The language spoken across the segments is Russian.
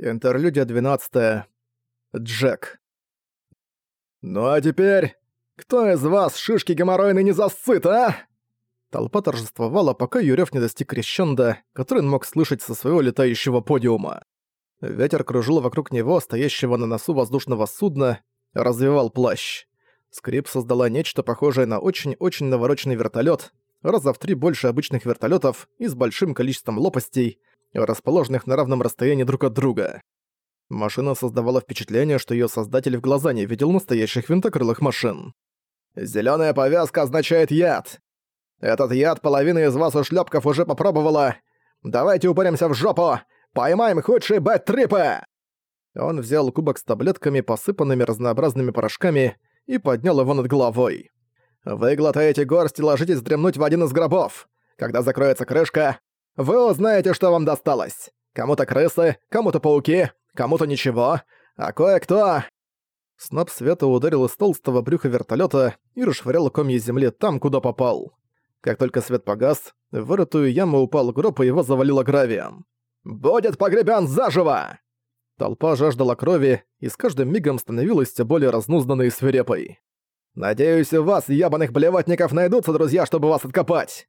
Интерлюдия 12. Джек. «Ну а теперь, кто из вас шишки геморройный не засыт, а?» Толпа торжествовала, пока Юрёв не достиг крещенда, который он мог слышать со своего летающего подиума. Ветер кружил вокруг него, стоящего на носу воздушного судна, развивал плащ. Скрип создала нечто похожее на очень-очень навороченный вертолет, раза в три больше обычных вертолетов и с большим количеством лопастей, расположенных на равном расстоянии друг от друга. Машина создавала впечатление, что ее создатель в глаза не видел настоящих винтокрылых машин. Зеленая повязка означает яд. Этот яд половина из вас у шлепков уже попробовала. Давайте упоримся в жопу! Поймаем худшие бэт-трипы!» Он взял кубок с таблетками, посыпанными разнообразными порошками, и поднял его над головой. «Вы глотаете горсть и ложитесь дремнуть в один из гробов. Когда закроется крышка, вы узнаете, что вам досталось. Кому-то крысы, кому-то пауки, кому-то ничего, а кое-кто...» Сноп света ударил из толстого брюха вертолета и расшвырял комья земли там, куда попал. Как только свет погас, в вырытую яму упал гроб и его завалило гравием. «Будет погребен заживо!» Толпа жаждала крови и с каждым мигом становилась все более разнузданной и свирепой. «Надеюсь, у вас, ябаных блевотников, найдутся друзья, чтобы вас откопать!»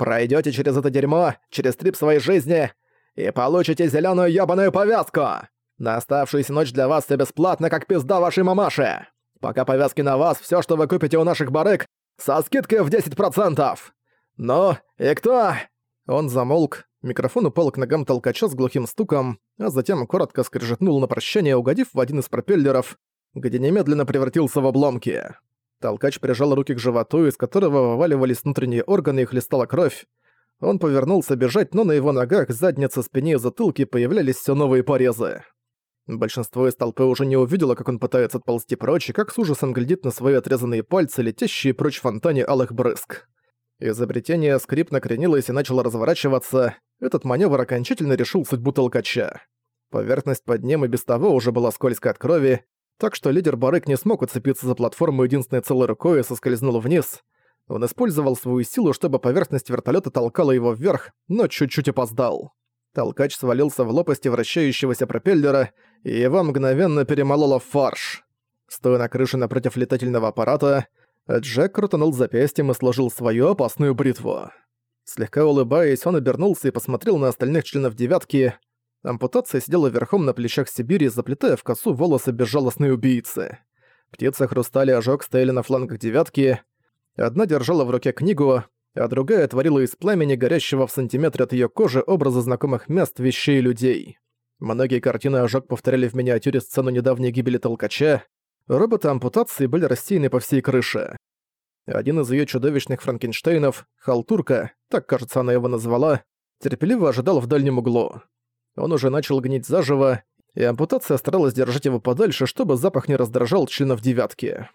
Пройдете через это дерьмо, через трип своей жизни, и получите зеленую ёбаную повязку! На оставшуюся ночь для вас все бесплатно, как пизда вашей мамаши! Пока повязки на вас, все, что вы купите у наших барыг, со скидкой в 10%! Ну, и кто?» Он замолк, микрофон упал к ногам толкача с глухим стуком, а затем коротко скрежетнул на прощание, угодив в один из пропеллеров, где немедленно превратился в обломки. Толкач прижал руки к животу, из которого вываливались внутренние органы и хлестала кровь. Он повернулся бежать, но на его ногах, заднице, спине и затылке появлялись все новые порезы. Большинство из толпы уже не увидело, как он пытается отползти прочь, и как с ужасом глядит на свои отрезанные пальцы, летящие прочь в фонтане алых брызг. Изобретение скрип накренилось и начало разворачиваться. Этот маневр окончательно решил судьбу толкача. Поверхность под ним и без того уже была скользкой от крови, так что лидер барык не смог уцепиться за платформу единственной целой рукой и соскользнул вниз. Он использовал свою силу, чтобы поверхность вертолета толкала его вверх, но чуть-чуть опоздал. Толкач свалился в лопасти вращающегося пропеллера, и его мгновенно перемололо в фарш. Стоя на крыше напротив летательного аппарата, Джек крутанул запястьем и сложил свою опасную бритву. Слегка улыбаясь, он обернулся и посмотрел на остальных членов «девятки», Ампутация сидела верхом на плечах Сибири, заплетая в косу волосы безжалостной убийцы. Птица хрустали ожог стояли на флангах девятки. Одна держала в руке книгу, а другая творила из пламени, горящего в сантиметре от ее кожи, образы знакомых мест, вещей и людей. Многие картины ожог повторяли в миниатюре сцену недавней гибели толкача. Роботы ампутации были рассеяны по всей крыше. Один из ее чудовищных франкенштейнов, Халтурка, так кажется она его назвала, терпеливо ожидал в дальнем углу. Он уже начал гнить заживо, и ампутация старалась держать его подальше, чтобы запах не раздражал членов девятки.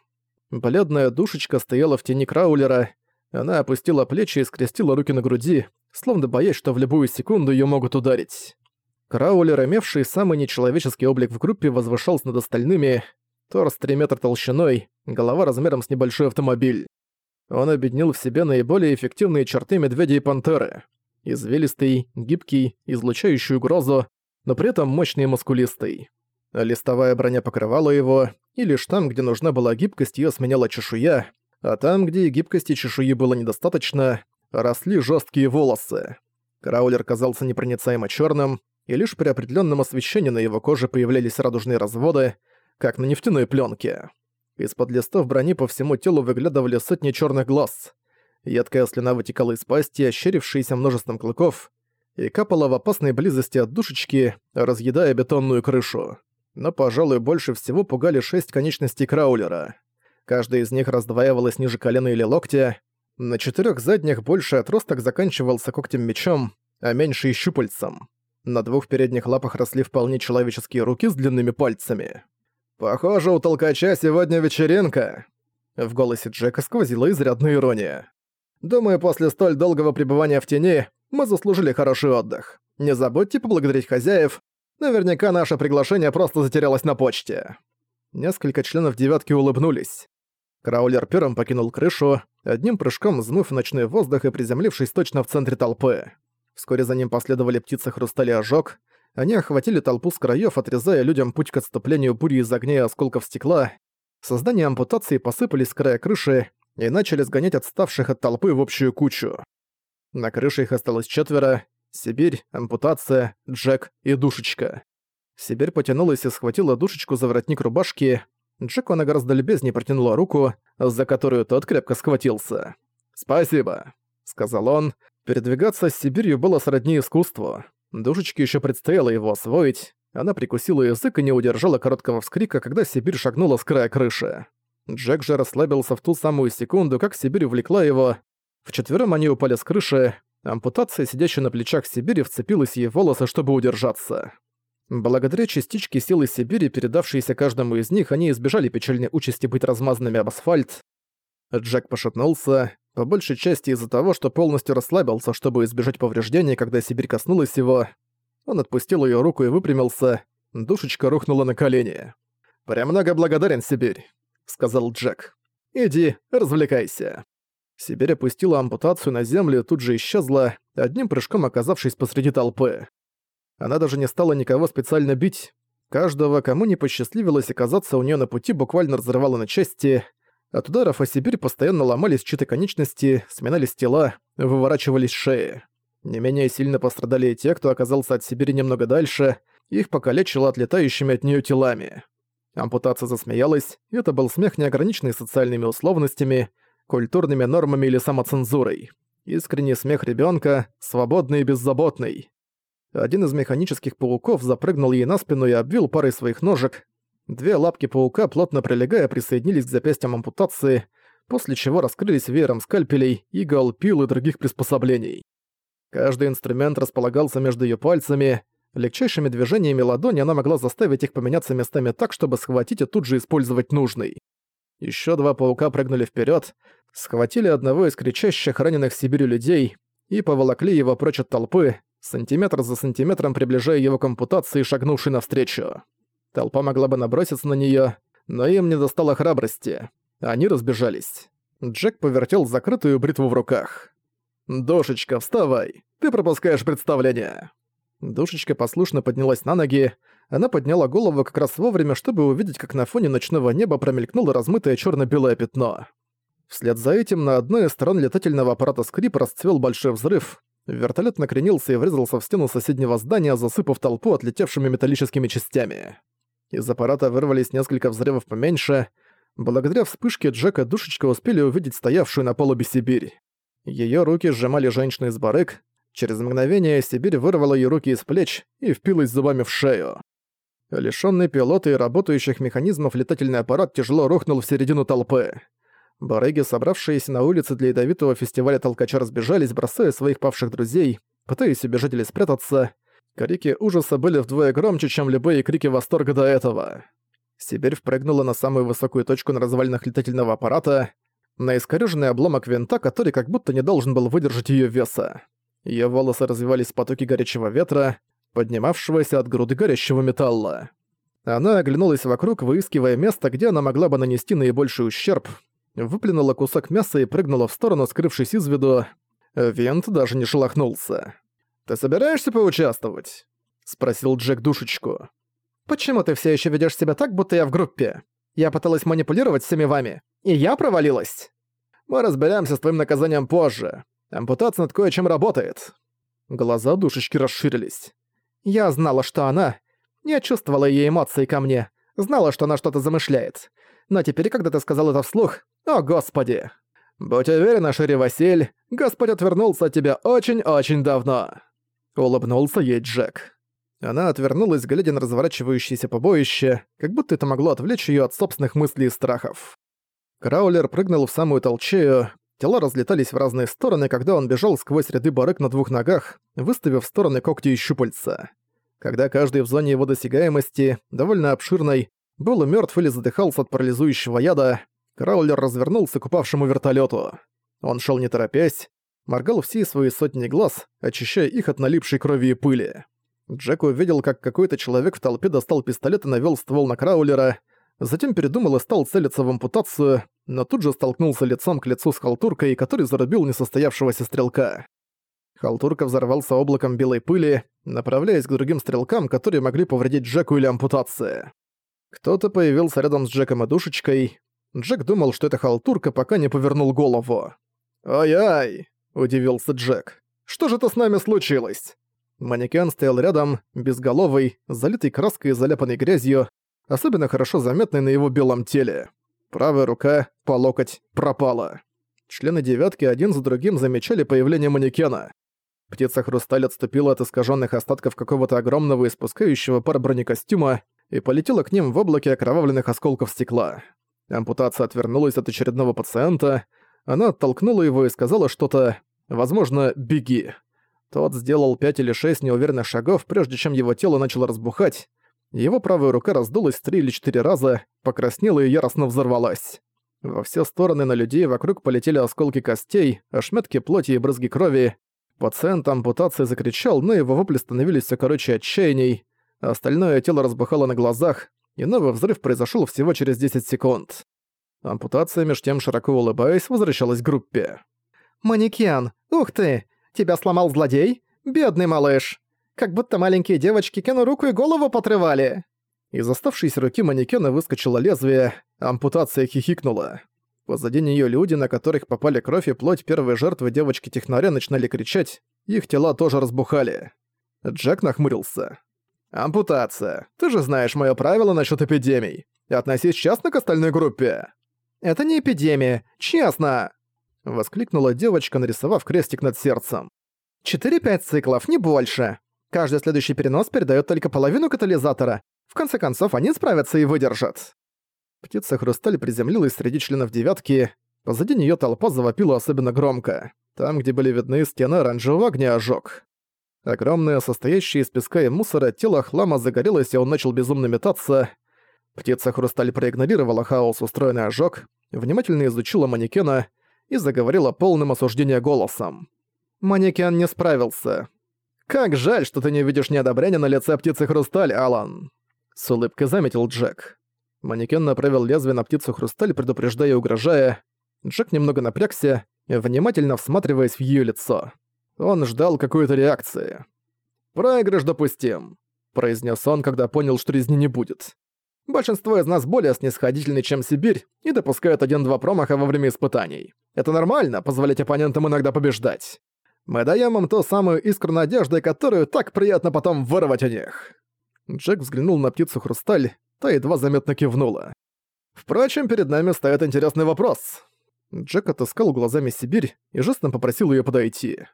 Бледная душечка стояла в тени краулера, она опустила плечи и скрестила руки на груди, словно боясь, что в любую секунду ее могут ударить. Краулер, имевший самый нечеловеческий облик в группе, возвышался над остальными, торс 3 метра толщиной, голова размером с небольшой автомобиль. Он объединил в себе наиболее эффективные черты медведя и пантеры извилистый, гибкий, излучающий угрозу, но при этом мощный и мускулистый. Листовая броня покрывала его, и лишь там, где нужна была гибкость, ее сменяла чешуя, а там, где и гибкости чешуи было недостаточно, росли жесткие волосы. Краулер казался непроницаемо черным, и лишь при определенном освещении на его коже появлялись радужные разводы, как на нефтяной пленке. Из-под листов брони по всему телу выглядывали сотни черных глаз. Едкая слюна вытекала из пасти, ощерившейся множеством клыков, и капала в опасной близости от душечки, разъедая бетонную крышу. Но, пожалуй, больше всего пугали шесть конечностей краулера. Каждая из них раздваивалась ниже колена или локтя. На четырех задних больший отросток заканчивался когтем-мечом, а меньший — щупальцем. На двух передних лапах росли вполне человеческие руки с длинными пальцами. «Похоже, у толкача сегодня вечеринка!» В голосе Джека сквозила изрядная ирония. Думаю, после столь долгого пребывания в тени мы заслужили хороший отдых. Не забудьте поблагодарить хозяев. Наверняка наше приглашение просто затерялось на почте». Несколько членов «девятки» улыбнулись. Краулер первым покинул крышу, одним прыжком взмыв ночной воздух и приземлившись точно в центре толпы. Вскоре за ним последовали птицы хрустали ожог, Они охватили толпу с краёв, отрезая людям путь к отступлению бури из огня и осколков стекла. Создания ампутации посыпались с края крыши и начали сгонять отставших от толпы в общую кучу. На крыше их осталось четверо. Сибирь, ампутация, Джек и Душечка. Сибирь потянулась и схватила Душечку за воротник рубашки. Джеку она гораздо любезнее протянула руку, за которую тот крепко схватился. «Спасибо», — сказал он. Передвигаться с Сибирью было сродни искусству. Душечке еще предстояло его освоить. Она прикусила язык и не удержала короткого вскрика, когда Сибирь шагнула с края крыши. Джек же расслабился в ту самую секунду, как Сибирь увлекла его. Вчетвером они упали с крыши. Ампутация, сидящая на плечах Сибири, вцепилась ей в волосы, чтобы удержаться. Благодаря частичке силы Сибири, передавшейся каждому из них, они избежали печальной участи быть размазанными об асфальт. Джек пошатнулся, по большей части из-за того, что полностью расслабился, чтобы избежать повреждений, когда Сибирь коснулась его. Он отпустил ее руку и выпрямился. Душечка рухнула на колени. «Премного благодарен, Сибирь», — сказал Джек. «Иди, развлекайся». Сибирь опустила ампутацию на землю и тут же исчезла, одним прыжком оказавшись посреди толпы. Она даже не стала никого специально бить. Каждого, кому не посчастливилось оказаться у нее на пути, буквально разрывала на части. От ударов о Сибирь постоянно ломались чьи-то конечности, сминались тела, выворачивались шеи. Не менее сильно пострадали и те, кто оказался от Сибири немного дальше, их покалечило отлетающими от нее телами. Ампутация засмеялась, и это был смех, не ограниченный социальными условностями, культурными нормами или самоцензурой. Искренний смех ребенка, свободный и беззаботный. Один из механических пауков запрыгнул ей на спину и обвил парой своих ножек. Две лапки паука, плотно прилегая, присоединились к запястьям ампутации, после чего раскрылись веером скальпелей, игл, пил и других приспособлений. Каждый инструмент располагался между ее пальцами. Легчайшими движениями ладони она могла заставить их поменяться местами так, чтобы схватить и тут же использовать нужный. Еще два паука прыгнули вперед, схватили одного из кричащих раненых Сибирью людей и поволокли его прочь от толпы, сантиметр за сантиметром приближая его к ампутации, шагнувшей навстречу. Толпа могла бы наброситься на неё, но им не достало храбрости. Они разбежались. Джек повертел закрытую бритву в руках. «Душечка, вставай! Ты пропускаешь представление!» Душечка послушно поднялась на ноги. Она подняла голову как раз вовремя, чтобы увидеть, как на фоне ночного неба промелькнуло размытое чёрно белое пятно. Вслед за этим на одной из сторон летательного аппарата скрип расцвел большой взрыв, Вертолет накренился и врезался в стену соседнего здания, засыпав толпу отлетевшими металлическими частями. Из аппарата вырвались несколько взрывов поменьше. Благодаря вспышке Джека Душечка успели увидеть стоявшую на полубе Сибирь. Её руки сжимали женщины из барык. Через мгновение Сибирь вырвала её руки из плеч и впилась зубами в шею. Лишённый пилота и работающих механизмов летательный аппарат тяжело рухнул в середину толпы. Барыги, собравшиеся на улице для ядовитого фестиваля толкача, разбежались, бросая своих павших друзей, пытаясь убежать или спрятаться. Крики ужаса были вдвое громче, чем любые крики восторга до этого. Сибирь впрыгнула на самую высокую точку на развалинах летательного аппарата, на искорёженный обломок винта, который как будто не должен был выдержать её веса. Её волосы развивались в потоке горячего ветра, поднимавшегося от груды горящего металла. Она оглянулась вокруг, выискивая место, где она могла бы нанести наибольший ущерб, выплюнула кусок мяса и прыгнула в сторону, скрывшись из виду. Вент даже не шелохнулся. «Ты собираешься поучаствовать?» — спросил Джек душечку. «Почему ты все еще ведешь себя так, будто я в группе? Я пыталась манипулировать всеми вами, и я провалилась!» «Мы разберемся с твоим наказанием позже. Ампутация над кое-чем работает». Глаза душечки расширились. «Я знала, что она... Я чувствовала ее эмоции ко мне, знала, что она что-то замышляет. Но теперь, когда ты сказал это вслух, о господи! Будь уверена, Шири Василь, Господь отвернулся от тебя очень-очень давно!» Улыбнулся ей Джек. Она отвернулась, глядя на разворачивающееся побоище, как будто это могло отвлечь её от собственных мыслей и страхов. Краулер прыгнул в самую толчею, тела разлетались в разные стороны, когда он бежал сквозь ряды барык на двух ногах, выставив в стороны когти и щупальца. Когда каждый в зоне его досягаемости, довольно обширной, был мёртв или задыхался от парализующего яда, Краулер развернулся к упавшему вертолету. Он шел не торопясь, моргал все свои сотни глаз, очищая их от налипшей крови и пыли. Джек увидел, как какой-то человек в толпе достал пистолет и навел ствол на Краулера, затем передумал и стал целиться в ампутацию, но тут же столкнулся лицом к лицу с халтуркой, который зарубил несостоявшегося стрелка. Халтурка взорвался облаком белой пыли, направляясь к другим стрелкам, которые могли повредить Джеку или ампутации. Кто-то появился рядом с Джеком и душечкой. Джек думал, что это халтурка, пока не повернул голову. «Ай-ай!» – удивился Джек. «Что же это с нами случилось?» Манекен стоял рядом, безголовый, залитый краской и заляпанной грязью, особенно хорошо заметный на его белом теле. Правая рука, по локоть, пропала. Члены девятки один за другим замечали появление манекена. Птица-хрусталь отступила от искаженных остатков какого-то огромного испускающего пар бронекостюма и полетела к ним в облаке окровавленных осколков стекла. Ампутация отвернулась от очередного пациента, она оттолкнула его и сказала что-то, возможно, «беги». Тот сделал пять или шесть неуверенных шагов, прежде чем его тело начало разбухать. Его правая рука раздулась три или четыре раза, покраснела и яростно взорвалась. Во все стороны на людей вокруг полетели осколки костей, ошметки плоти и брызги крови. Пациент ампутации закричал, но его вопли становились все короче отчаяний. Остальное тело разбухало на глазах, и новый взрыв произошел всего через 10 секунд. Ампутация, меж тем широко улыбаясь, возвращалась к группе. «Манекен! Ух ты! Тебя сломал злодей? Бедный малыш! Как будто маленькие девочки Кену руку и голову потрывали!» Из оставшейся руки манекена выскочило лезвие, ампутация хихикнула. Позади нее люди, на которых попали кровь и плоть первой жертвы девочки-технаря, начинали кричать, их тела тоже разбухали. Джек нахмурился. «Ампутация. Ты же знаешь моё правило насчёт эпидемий. Относись честно к остальной группе». «Это не эпидемия. Честно!» Воскликнула девочка, нарисовав крестик над сердцем. «Четыре-пять циклов, не больше. Каждый следующий перенос передаёт только половину катализатора. В конце концов, они справятся и выдержат». Птица-хрусталь приземлилась среди членов девятки. Позади неё толпа завопила особенно громко. Там, где были видны стены оранжевого огня ожог. Огромное, состоящее из песка и мусора, тело хлама загорелось, и он начал безумно метаться. Птица-хрусталь проигнорировала хаос, устроенный ожог, внимательно изучила манекена и заговорила полным осуждения голосом. «Манекен не справился. Как жаль, что ты не видишь неодобрения на лице птицы-хрусталь, Алан!» С улыбкой заметил Джек. Манекен направил лезвие на птицу-хрусталь, предупреждая и угрожая. Джек немного напрягся, внимательно всматриваясь в её лицо. Он ждал какой-то реакции. «Проигрыш допустим», — произнес он, когда понял, что резни не будет. «Большинство из нас более снисходительны, чем Сибирь, и допускают один-два промаха во время испытаний. Это нормально, позволять оппонентам иногда побеждать. Мы даем им ту самую искру надежды, которую так приятно потом вырвать у них». Джек взглянул на птицу Хрусталь, та едва заметно кивнула. «Впрочем, перед нами стоит интересный вопрос». Джек отыскал глазами Сибирь и жестом попросил ее подойти.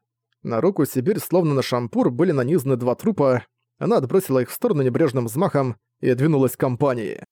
На руку Сибирь, словно на шампур, были нанизаны два трупа. Она отбросила их в сторону небрежным взмахом и двинулась к компании.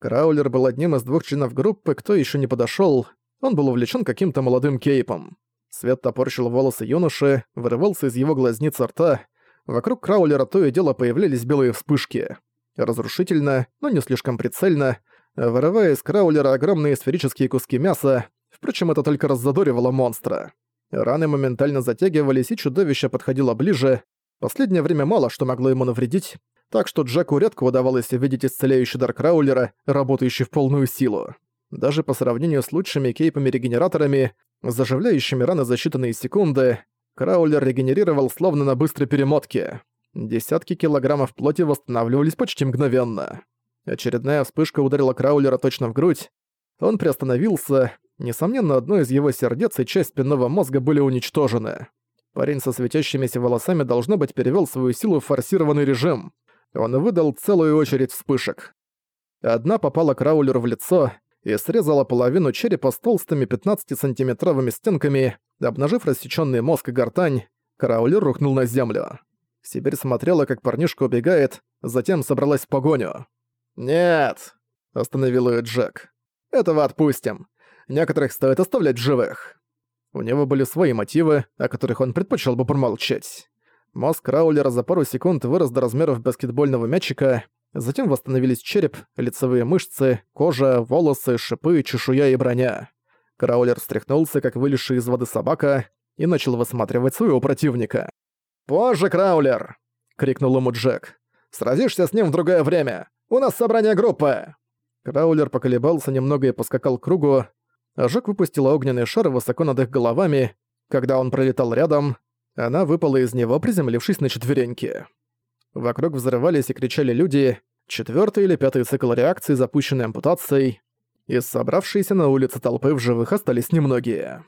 Краулер был одним из двух членов группы, кто еще не подошел. Он был увлечен каким-то молодым кейпом. Свет топорщил волосы юноши, вырывался из его глазниц рта. Вокруг Краулера то и дело появлялись белые вспышки. Разрушительно, но не слишком прицельно, вырывая из Краулера огромные сферические куски мяса, впрочем, это только раззадоривало монстра. Раны моментально затягивались, и чудовище подходило ближе. Последнее время мало что могло ему навредить, так что Джеку редко удавалось видеть исцеляющий дар Краулера, работающий в полную силу. Даже по сравнению с лучшими кейпами-регенераторами, заживляющими раны за считанные секунды, Краулер регенерировал словно на быстрой перемотке. Десятки килограммов плоти восстанавливались почти мгновенно. Очередная вспышка ударила Краулера точно в грудь. Он приостановился, Несомненно, одно из его сердец и часть спинного мозга были уничтожены. Парень со светящимися волосами, должно быть, перевёл свою силу в форсированный режим. Он выдал целую очередь вспышек. Одна попала Краулеру в лицо и срезала половину черепа с толстыми 15-сантиметровыми стенками, обнажив рассечённый мозг и гортань, Краулер рухнул на землю. Сибирь смотрела, как парнишка убегает, затем собралась в погоню. «Нет!» – остановил её Джек. «Этого отпустим. Некоторых стоит оставлять в живых. У него были свои мотивы, о которых он предпочел бы промолчать. Мозг Краулера за пару секунд вырос до размеров баскетбольного мячика, затем восстановились череп, лицевые мышцы, кожа, волосы, шипы, чешуя и броня. Краулер встряхнулся, как вылезший из воды собака, и начал высматривать своего противника. «Позже, Краулер!» — крикнул ему Джек. «Сразишься с ним в другое время! У нас собрание группы!» Краулер поколебался немного и поскакал к кругу, Ожог выпустила огненный шар высоко над их головами. Когда он пролетал рядом, Она выпала из него, приземлившись на четвереньки. Вокруг взрывались и кричали люди, четвертый или пятый цикл реакции, запущенный ампутацией, из собравшейся на улице толпы в живых остались немногие.